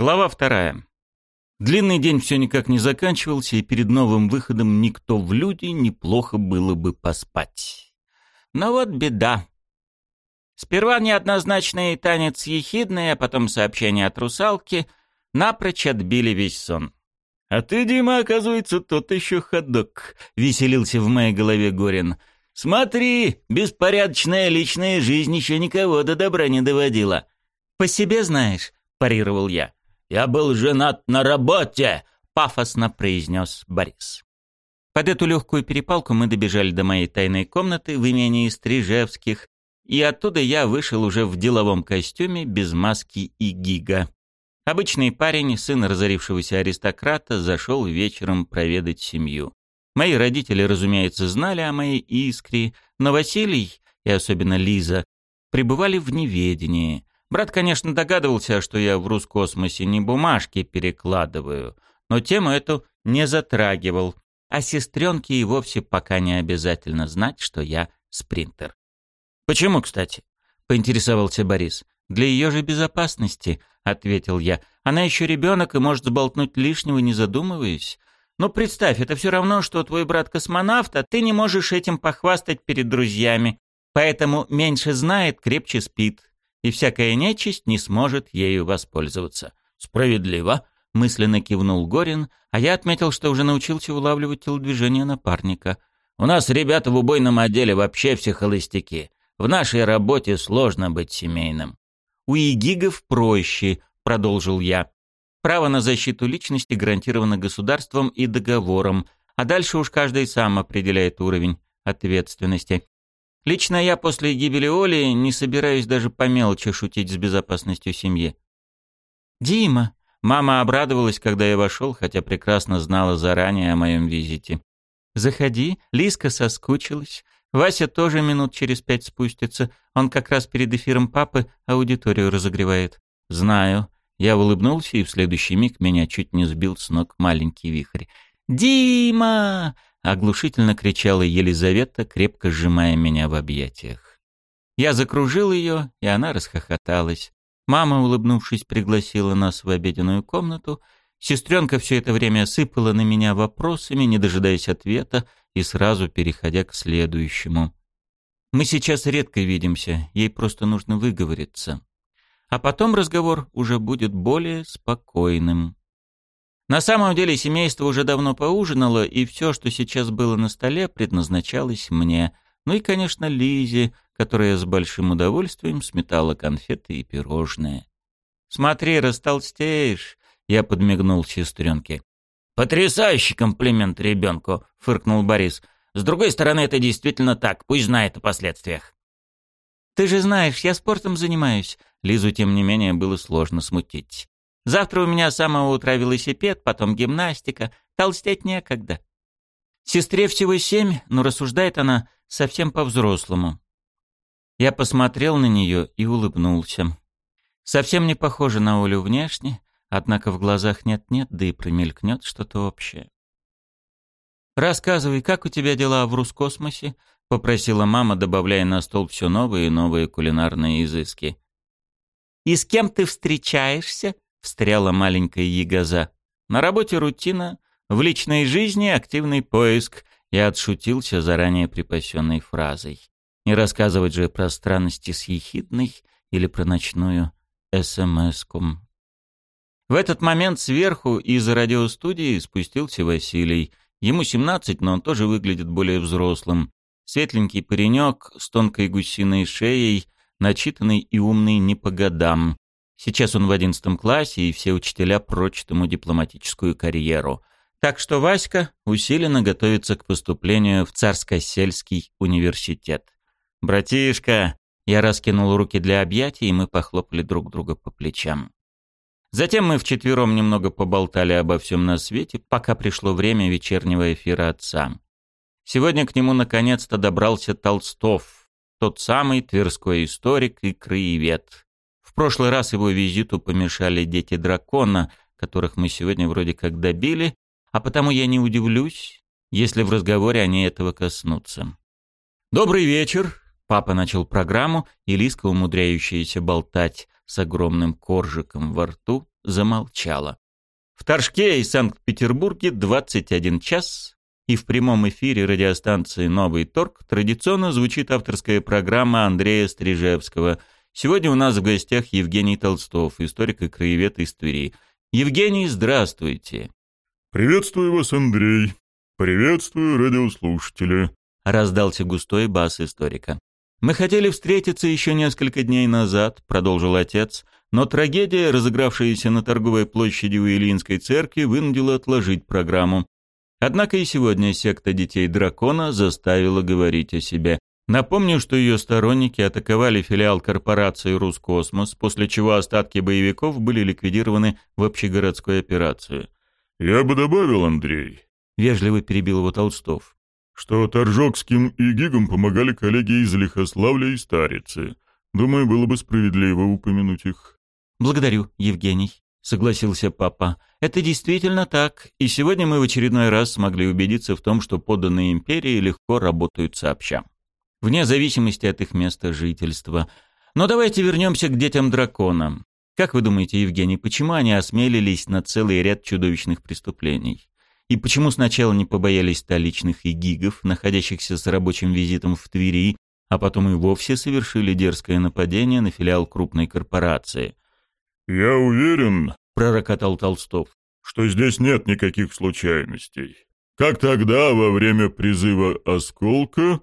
Глава вторая. Длинный день все никак не заканчивался, и перед новым выходом никто в люди неплохо было бы поспать. Но вот беда. Сперва неоднозначный танец ехидный, а потом сообщение от русалки напрочь отбили весь сон. «А ты, Дима, оказывается, тот еще ходок», — веселился в моей голове Горин. «Смотри, беспорядочная личная жизнь еще никого до добра не доводила». «По себе знаешь», — парировал я. «Я был женат на работе!» — пафосно произнес Борис. Под эту легкую перепалку мы добежали до моей тайной комнаты в имении Стрижевских, и оттуда я вышел уже в деловом костюме, без маски и гига. Обычный парень, сын разорившегося аристократа, зашел вечером проведать семью. Мои родители, разумеется, знали о моей искре, но Василий, и особенно Лиза, пребывали в неведении. Брат, конечно, догадывался, что я в Рускосмосе не бумажки перекладываю, но тему эту не затрагивал, а сестренке и вовсе пока не обязательно знать, что я спринтер. «Почему, кстати?» — поинтересовался Борис. «Для ее же безопасности», — ответил я. «Она еще ребенок и может сболтнуть лишнего, не задумываясь. Но представь, это все равно, что твой брат космонавт, а ты не можешь этим похвастать перед друзьями. Поэтому меньше знает, крепче спит и всякая нечисть не сможет ею воспользоваться. Справедливо, мысленно кивнул Горин, а я отметил, что уже научился улавливать телодвижение напарника. У нас ребята в убойном отделе вообще все холостяки. В нашей работе сложно быть семейным. У игигов проще, продолжил я. Право на защиту личности гарантировано государством и договором, а дальше уж каждый сам определяет уровень ответственности. Лично я после гибели Оли не собираюсь даже по мелочи шутить с безопасностью семьи. «Дима!» Мама обрадовалась, когда я вошел, хотя прекрасно знала заранее о моем визите. «Заходи, Лиска соскучилась. Вася тоже минут через пять спустится. Он как раз перед эфиром папы аудиторию разогревает». «Знаю». Я улыбнулся, и в следующий миг меня чуть не сбил с ног маленький вихрь. «Дима!» Оглушительно кричала Елизавета, крепко сжимая меня в объятиях. Я закружил ее, и она расхохоталась. Мама, улыбнувшись, пригласила нас в обеденную комнату. Сестренка все это время сыпала на меня вопросами, не дожидаясь ответа и сразу переходя к следующему. «Мы сейчас редко видимся, ей просто нужно выговориться. А потом разговор уже будет более спокойным». На самом деле семейство уже давно поужинало, и все, что сейчас было на столе, предназначалось мне. Ну и, конечно, Лизе, которая с большим удовольствием сметала конфеты и пирожные. «Смотри, растолстеешь!» — я подмигнул сестренке. «Потрясающий комплимент ребенку!» — фыркнул Борис. «С другой стороны, это действительно так, пусть знает о последствиях». «Ты же знаешь, я спортом занимаюсь». Лизу, тем не менее, было сложно смутить. Завтра у меня с самого утра велосипед, потом гимнастика. Толстеть некогда. Сестре всего семь, но рассуждает она совсем по-взрослому. Я посмотрел на нее и улыбнулся. Совсем не похоже на Олю внешне, однако в глазах нет-нет, да и промелькнет что-то общее. «Рассказывай, как у тебя дела в Рускосмосе?» — попросила мама, добавляя на стол все новые и новые кулинарные изыски. «И с кем ты встречаешься?» Встряла маленькая ягоза. На работе рутина, в личной жизни активный поиск. Я отшутился заранее припасенной фразой. Не рассказывать же про странности с ехидной или про ночную СМС-ком. В этот момент сверху из радиостудии спустился Василий. Ему 17, но он тоже выглядит более взрослым. Светленький паренек с тонкой гусиной шеей, начитанный и умный не по годам. Сейчас он в одиннадцатом классе, и все учителя прочат ему дипломатическую карьеру. Так что Васька усиленно готовится к поступлению в Царско-сельский университет. «Братишка!» Я раскинул руки для объятий, и мы похлопали друг друга по плечам. Затем мы вчетвером немного поболтали обо всем на свете, пока пришло время вечернего эфира отца. Сегодня к нему наконец-то добрался Толстов, тот самый тверской историк и краевед. В прошлый раз его визиту помешали дети дракона, которых мы сегодня вроде как добили, а потому я не удивлюсь, если в разговоре они этого коснутся. «Добрый вечер!» — папа начал программу, и Лиска, умудряющаяся болтать с огромным коржиком во рту, замолчала. В Торжке и Санкт-Петербурге 21 час, и в прямом эфире радиостанции «Новый торг» традиционно звучит авторская программа Андрея Стрижевского. Сегодня у нас в гостях Евгений Толстов, историк и краевед из Твери. Евгений, здравствуйте. «Приветствую вас, Андрей. Приветствую радиослушатели», — раздался густой бас историка. «Мы хотели встретиться еще несколько дней назад», — продолжил отец, но трагедия, разыгравшаяся на торговой площади у Ильинской церкви, вынудила отложить программу. Однако и сегодня секта детей дракона заставила говорить о себе. Напомню, что ее сторонники атаковали филиал корпорации «Рускосмос», после чего остатки боевиков были ликвидированы в общегородской операции. «Я бы добавил, Андрей», — вежливо перебил его Толстов, «что Торжокским и Гигам помогали коллеги из Лихославля и Старицы. Думаю, было бы справедливо упомянуть их». «Благодарю, Евгений», — согласился папа. «Это действительно так, и сегодня мы в очередной раз смогли убедиться в том, что подданные империи легко работают сообща, вне зависимости от их места жительства. Но давайте вернемся к детям дракона. Как вы думаете, Евгений, почему они осмелились на целый ряд чудовищных преступлений? И почему сначала не побоялись столичных игигов, находящихся с рабочим визитом в Твери, а потом и вовсе совершили дерзкое нападение на филиал крупной корпорации? «Я уверен», — пророкотал Толстов, «что здесь нет никаких случайностей. Как тогда, во время призыва «Осколка»,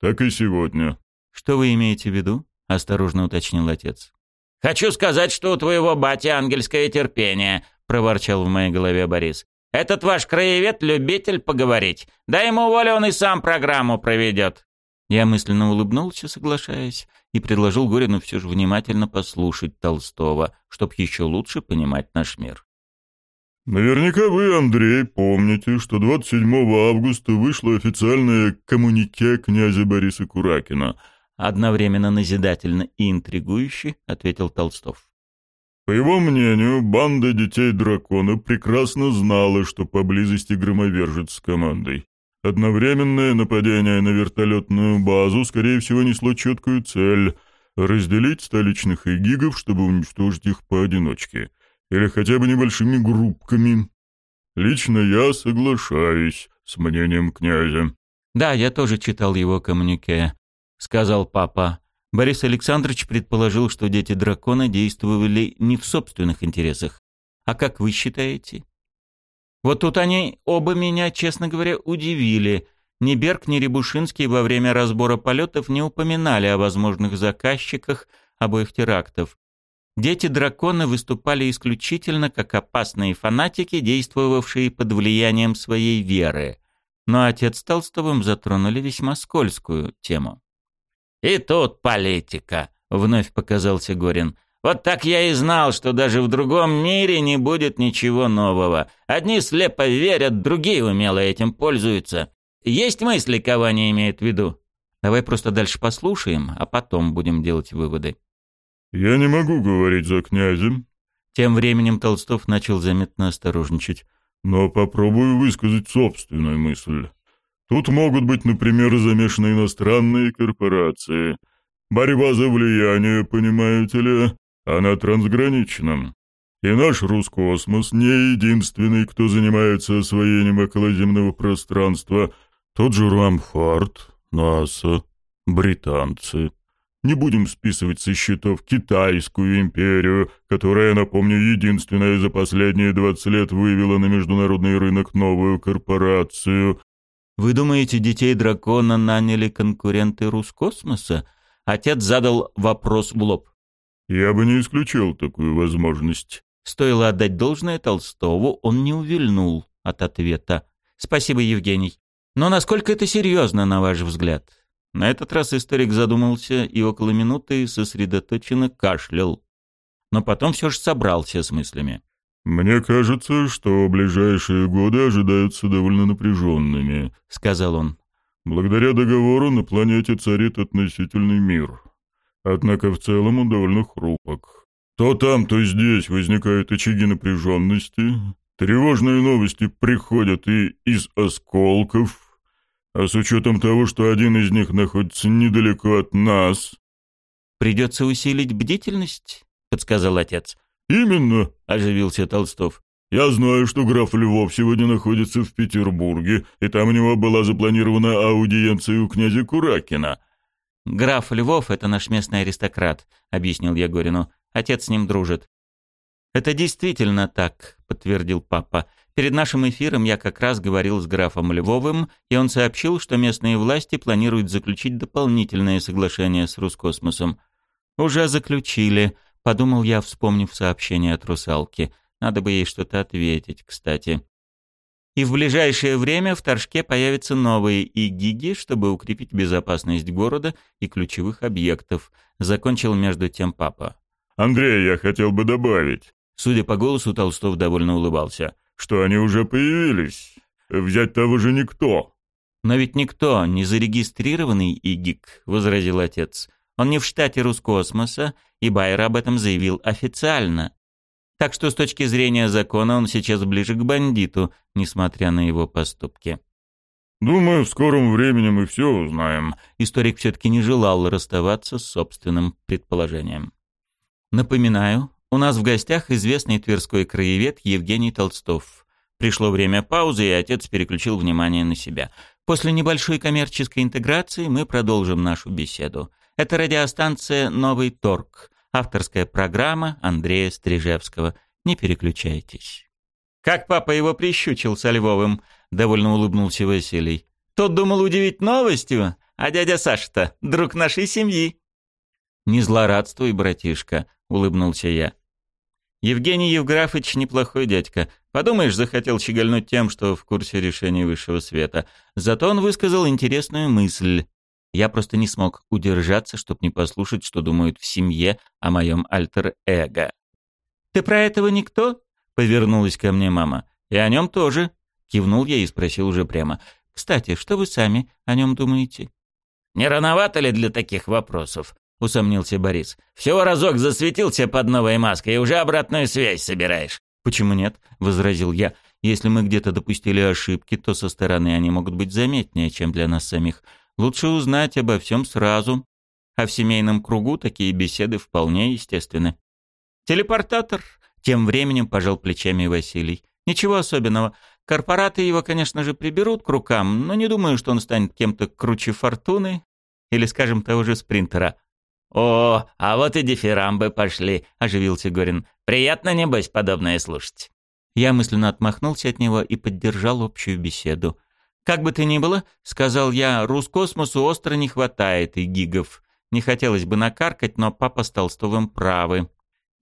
так и сегодня». «Что вы имеете в виду?» — осторожно уточнил отец. «Хочу сказать, что у твоего бати ангельское терпение», — проворчал в моей голове Борис. «Этот ваш краевед — любитель поговорить. Дай ему волю, он и сам программу проведет». Я мысленно улыбнулся, соглашаясь, и предложил Горину все же внимательно послушать Толстого, чтоб еще лучше понимать наш мир. Наверняка вы, Андрей, помните, что 27 августа вышло официальное коммунике князя Бориса Куракина. Одновременно назидательно и интригующе, ответил Толстов. По его мнению, банда детей дракона прекрасно знала, что поблизости громовержец с командой. Одновременное нападение на вертолетную базу, скорее всего, несло четкую цель — разделить столичных эгигов, чтобы уничтожить их поодиночке. Или хотя бы небольшими группками. Лично я соглашаюсь с мнением князя. «Да, я тоже читал его коммюнике», — сказал папа. Борис Александрович предположил, что дети дракона действовали не в собственных интересах. А как вы считаете? Вот тут они оба меня, честно говоря, удивили. Ни Берг, ни Рябушинский во время разбора полетов не упоминали о возможных заказчиках обоих терактов. Дети дракона выступали исключительно как опасные фанатики, действовавшие под влиянием своей веры. Но отец Толстовым затронули весьма скользкую тему. «И тут политика», — вновь показался Горин. Вот так я и знал, что даже в другом мире не будет ничего нового. Одни слепо верят, другие умело этим пользуются. Есть мысли, кого они имеют в виду? Давай просто дальше послушаем, а потом будем делать выводы. Я не могу говорить за князем. Тем временем Толстов начал заметно осторожничать. Но попробую высказать собственную мысль. Тут могут быть, например, замешаны иностранные корпорации. Борьба за влияние, понимаете ли, она трансгранична. И наш Рускосмос не единственный, кто занимается освоением околоземного пространства. Тот же Рамфорд, НАСА, британцы. Не будем списывать со счетов Китайскую империю, которая, напомню, единственная за последние 20 лет вывела на международный рынок новую корпорацию. Вы думаете, детей дракона наняли конкуренты Рускосмоса? Отец задал вопрос в лоб. Я бы не исключил такую возможность. Стоило отдать должное Толстову, он не увильнул от ответа. Спасибо, Евгений. Но насколько это серьезно, на ваш взгляд? На этот раз историк задумался и около минуты сосредоточенно кашлял. Но потом все же собрался с мыслями. «Мне кажется, что ближайшие годы ожидаются довольно напряженными», — сказал он. «Благодаря договору на планете царит относительный мир. Однако в целом он довольно хрупок. То там, то здесь возникают очаги напряженности. Тревожные новости приходят и из осколков. А с учетом того, что один из них находится недалеко от нас... Придется усилить бдительность? — подсказал отец. «Именно», — оживился Толстов. «Я знаю, что граф Львов сегодня находится в Петербурге, и там у него была запланирована аудиенция у князя Куракина». «Граф Львов — это наш местный аристократ», — объяснил я Горину. «Отец с ним дружит». «Это действительно так», — подтвердил папа. «Перед нашим эфиром я как раз говорил с графом Львовым, и он сообщил, что местные власти планируют заключить дополнительное соглашение с Роскосмосом». «Уже заключили», — подумал я, вспомнив сообщение от русалки. «Надо бы ей что-то ответить, кстати». И в ближайшее время в Торжке появятся новые ИГИГи, чтобы укрепить безопасность города и ключевых объектов, закончил между тем папа. «Андрей, я хотел бы добавить». Судя по голосу, Толстов довольно улыбался. «Что они уже появились. Взять того же никто». «Но ведь никто не зарегистрированный ИГИК», — возразил отец. «Он не в штате Роскосмоса, и Байер об этом заявил официально. Так что с точки зрения закона он сейчас ближе к бандиту, несмотря на его поступки. «Думаю, в скором времени мы все узнаем». Историк все-таки не желал расставаться с собственным предположением. Напоминаю, у нас в гостях известный тверской краевед Евгений Толстов. Пришло время паузы, и отец переключил внимание на себя. После небольшой коммерческой интеграции мы продолжим нашу беседу. Это радиостанция «Новый торг», Авторская программа Андрея Стрижевского. Не переключайтесь. Как папа его прищучил со Львовым, довольно улыбнулся Василий. Тот думал удивить новостью, а дядя Саша-то друг нашей семьи. Не злорадствуй, братишка, улыбнулся я. Евгений Евграфович неплохой дядька. Подумаешь, захотел щегольнуть тем, что в курсе решений высшего света. Зато он высказал интересную мысль. Я просто не смог удержаться, чтобы не послушать, что думают в семье о моем альтер-эго. «Ты про этого никто?» — повернулась ко мне мама. «И о нем тоже», — кивнул я и спросил уже прямо. «Кстати, что вы сами о нем думаете?» «Не рановато ли для таких вопросов?» — усомнился Борис. «Всего разок засветился под новой маской и уже обратную связь собираешь». «Почему нет?» — возразил я. «Если мы где-то допустили ошибки, то со стороны они могут быть заметнее, чем для нас самих. Лучше узнать обо всем сразу. А в семейном кругу такие беседы вполне естественны. Телепортатор. Тем временем пожал плечами Василий. Ничего особенного. Корпораты его, конечно же, приберут к рукам, но не думаю, что он станет кем-то круче Фортуны или, скажем, того же Спринтера. «О, а вот и дифирамбы пошли», — оживился Горин. «Приятно, небось, подобное слушать». Я мысленно отмахнулся от него и поддержал общую беседу. «Как бы то ни было, — сказал я, — Роскосмосу остро не хватает и гигов. Не хотелось бы накаркать, но папа с Толстовым правы.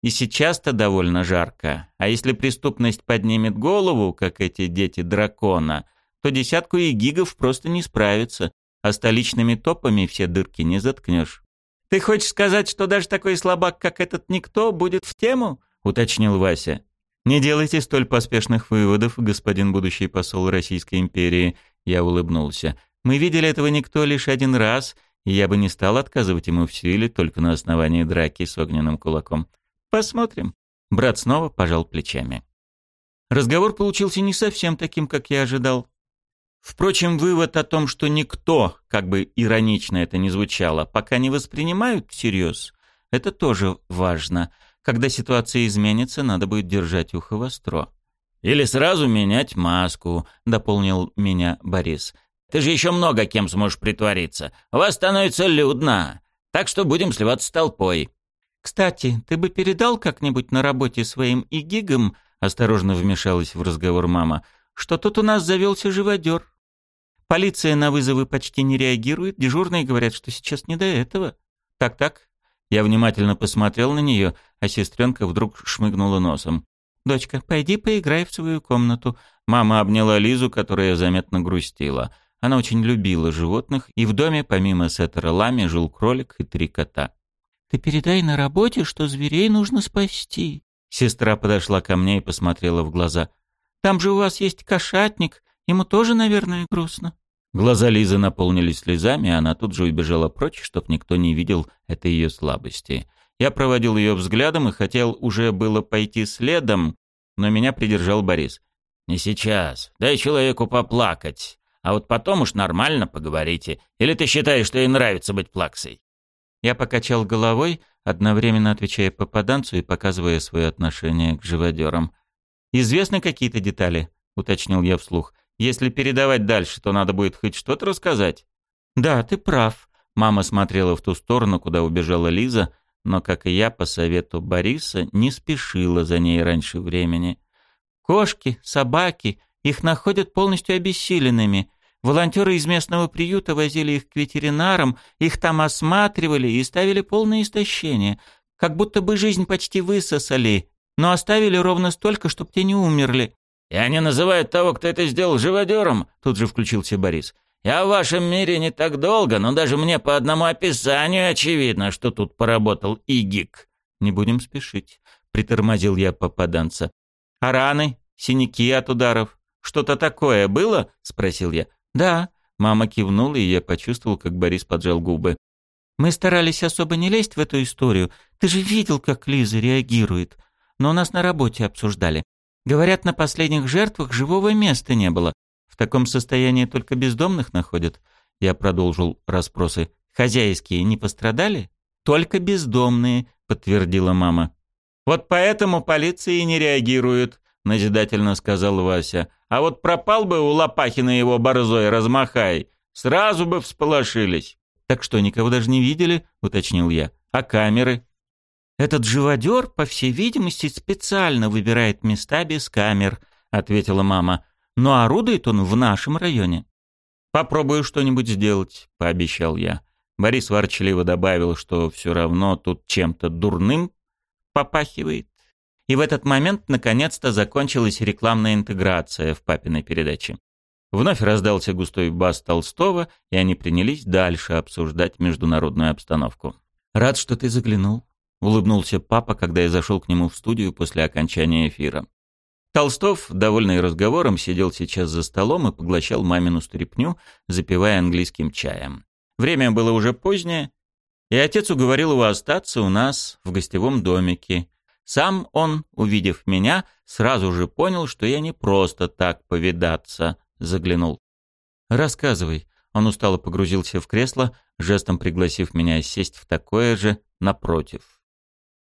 И сейчас-то довольно жарко. А если преступность поднимет голову, как эти дети дракона, то десятку и гигов просто не справится, а столичными топами все дырки не заткнешь. «Ты хочешь сказать, что даже такой слабак, как этот никто, будет в тему?» — уточнил Вася. «Не делайте столь поспешных выводов, господин будущий посол Российской империи», я улыбнулся. Мы видели этого никто лишь один раз, и я бы не стал отказывать ему в силе только на основании драки с огненным кулаком. Посмотрим. Брат снова пожал плечами. Разговор получился не совсем таким, как я ожидал. Впрочем, вывод о том, что никто, как бы иронично это ни звучало, пока не воспринимают всерьез, это тоже важно. Когда ситуация изменится, надо будет держать ухо востро. Или сразу менять маску, дополнил меня Борис. Ты же еще много кем сможешь притвориться. У вас становится людно. Так что будем сливаться с толпой. Кстати, ты бы передал как-нибудь на работе своим игигам, осторожно вмешалась в разговор мама, что тут у нас завелся живодер. Полиция на вызовы почти не реагирует, дежурные говорят, что сейчас не до этого. Так-так. Я внимательно посмотрел на нее, а сестренка вдруг шмыгнула носом. «Дочка, пойди поиграй в свою комнату». Мама обняла Лизу, которая заметно грустила. Она очень любила животных, и в доме помимо Сеттера Лами жил кролик и три кота. «Ты передай на работе, что зверей нужно спасти». Сестра подошла ко мне и посмотрела в глаза. «Там же у вас есть кошатник, ему тоже, наверное, грустно». Глаза Лизы наполнились слезами, и она тут же убежала прочь, чтоб никто не видел этой ее слабости. Я проводил ее взглядом и хотел уже было пойти следом, но меня придержал Борис. «Не сейчас. Дай человеку поплакать. А вот потом уж нормально поговорите. Или ты считаешь, что ей нравится быть плаксой?» Я покачал головой, одновременно отвечая попаданцу и показывая свое отношение к живодерам. «Известны какие-то детали?» — уточнил я вслух. «Если передавать дальше, то надо будет хоть что-то рассказать». «Да, ты прав». Мама смотрела в ту сторону, куда убежала Лиза, но, как и я, по совету Бориса, не спешила за ней раньше времени. «Кошки, собаки, их находят полностью обессиленными. Волонтеры из местного приюта возили их к ветеринарам, их там осматривали и ставили полное истощение. Как будто бы жизнь почти высосали, но оставили ровно столько, чтобы те не умерли. «И они называют того, кто это сделал, живодером», — тут же включился Борис. «Я в вашем мире не так долго, но даже мне по одному описанию очевидно, что тут поработал Игик». «Не будем спешить», — притормозил я попаданца. «А раны? Синяки от ударов? Что-то такое было?» — спросил я. «Да», — мама кивнула, и я почувствовал, как Борис поджал губы. «Мы старались особо не лезть в эту историю. Ты же видел, как Лиза реагирует. Но у нас на работе обсуждали. Говорят, на последних жертвах живого места не было. В таком состоянии только бездомных находят». Я продолжил расспросы. «Хозяйские не пострадали?» «Только бездомные», — подтвердила мама. «Вот поэтому полиция и не реагирует», — назидательно сказал Вася. А вот пропал бы у Лопахина его борзой размахай, сразу бы всполошились. Так что, никого даже не видели, уточнил я. А камеры? Этот живодер, по всей видимости, специально выбирает места без камер, ответила мама. Но орудует он в нашем районе. Попробую что-нибудь сделать, пообещал я. Борис ворчливо добавил, что все равно тут чем-то дурным попахивает. И в этот момент наконец-то закончилась рекламная интеграция в папиной передаче. Вновь раздался густой бас Толстого, и они принялись дальше обсуждать международную обстановку. «Рад, что ты заглянул», — улыбнулся папа, когда я зашел к нему в студию после окончания эфира. Толстов, довольный разговором, сидел сейчас за столом и поглощал мамину стряпню, запивая английским чаем. Время было уже позднее, и отец уговорил его остаться у нас в гостевом домике, сам он, увидев меня, сразу же понял, что я не просто так повидаться заглянул. «Рассказывай». Он устало погрузился в кресло, жестом пригласив меня сесть в такое же напротив.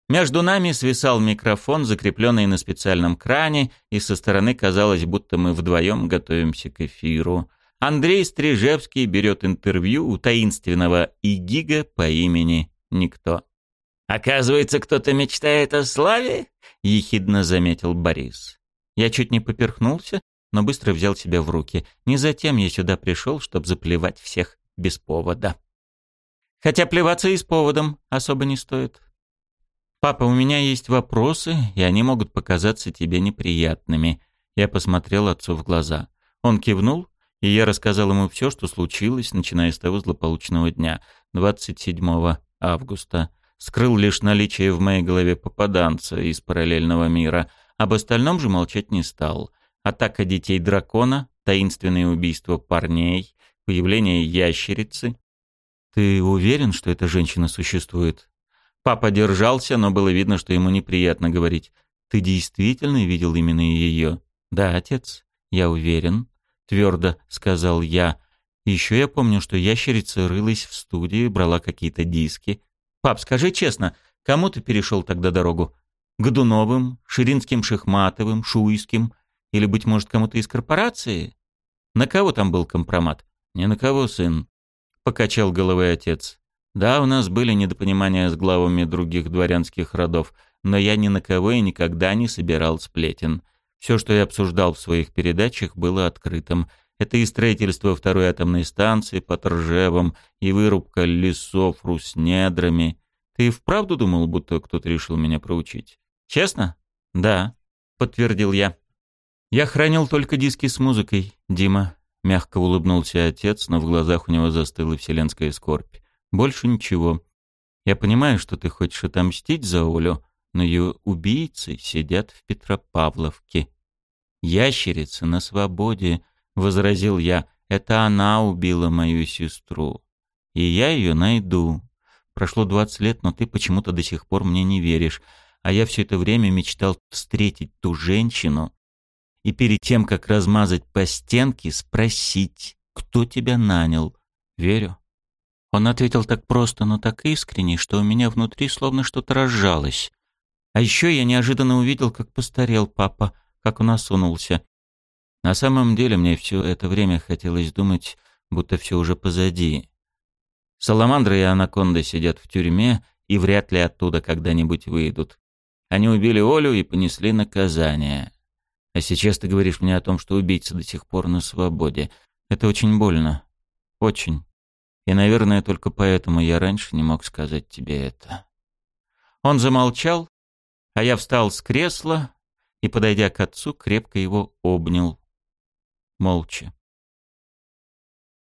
Между нами свисал микрофон, закрепленный на специальном кране, и со стороны казалось, будто мы вдвоем готовимся к эфиру. Андрей Стрижевский берет интервью у таинственного Игига по имени Никто. «Оказывается, кто-то мечтает о славе?» — ехидно заметил Борис. Я чуть не поперхнулся, но быстро взял себя в руки. Не затем я сюда пришел, чтобы заплевать всех без повода. Хотя плеваться и с поводом особо не стоит. «Папа, у меня есть вопросы, и они могут показаться тебе неприятными». Я посмотрел отцу в глаза. Он кивнул, и я рассказал ему все, что случилось, начиная с того злополучного дня, 27 августа скрыл лишь наличие в моей голове попаданца из параллельного мира. Об остальном же молчать не стал. Атака детей дракона, таинственные убийства парней, появление ящерицы. «Ты уверен, что эта женщина существует?» Папа держался, но было видно, что ему неприятно говорить. «Ты действительно видел именно ее?» «Да, отец, я уверен», — твердо сказал я. Еще я помню, что ящерица рылась в студии, брала какие-то диски, Пап, скажи честно, кому ты перешел тогда дорогу? Годуновым, Ширинским Шахматовым, Шуйским? Или, быть может, кому-то из корпорации? На кого там был компромат? Ни на кого, сын. Покачал головой отец. Да, у нас были недопонимания с главами других дворянских родов, но я ни на кого и никогда не собирал сплетен. Все, что я обсуждал в своих передачах, было открытым. Это и строительство второй атомной станции под Ржевом, и вырубка лесов руснедрами. Ты вправду думал, будто кто-то решил меня проучить? Честно? Да, подтвердил я. Я хранил только диски с музыкой, Дима. Мягко улыбнулся отец, но в глазах у него застыла вселенская скорбь. Больше ничего. Я понимаю, что ты хочешь отомстить за Олю, но ее убийцы сидят в Петропавловке. Ящерица на свободе, возразил я. Это она убила мою сестру. И я ее найду. Прошло двадцать лет, но ты почему-то до сих пор мне не веришь. А я все это время мечтал встретить ту женщину и перед тем, как размазать по стенке, спросить, кто тебя нанял. Верю. Он ответил так просто, но так искренне, что у меня внутри словно что-то разжалось. А еще я неожиданно увидел, как постарел папа, как он осунулся. На самом деле мне все это время хотелось думать, будто все уже позади. Саламандры и анаконды сидят в тюрьме и вряд ли оттуда когда-нибудь выйдут. Они убили Олю и понесли наказание. А сейчас ты говоришь мне о том, что убийца до сих пор на свободе. Это очень больно. Очень. И, наверное, только поэтому я раньше не мог сказать тебе это. Он замолчал, а я встал с кресла и, подойдя к отцу, крепко его обнял. Молча.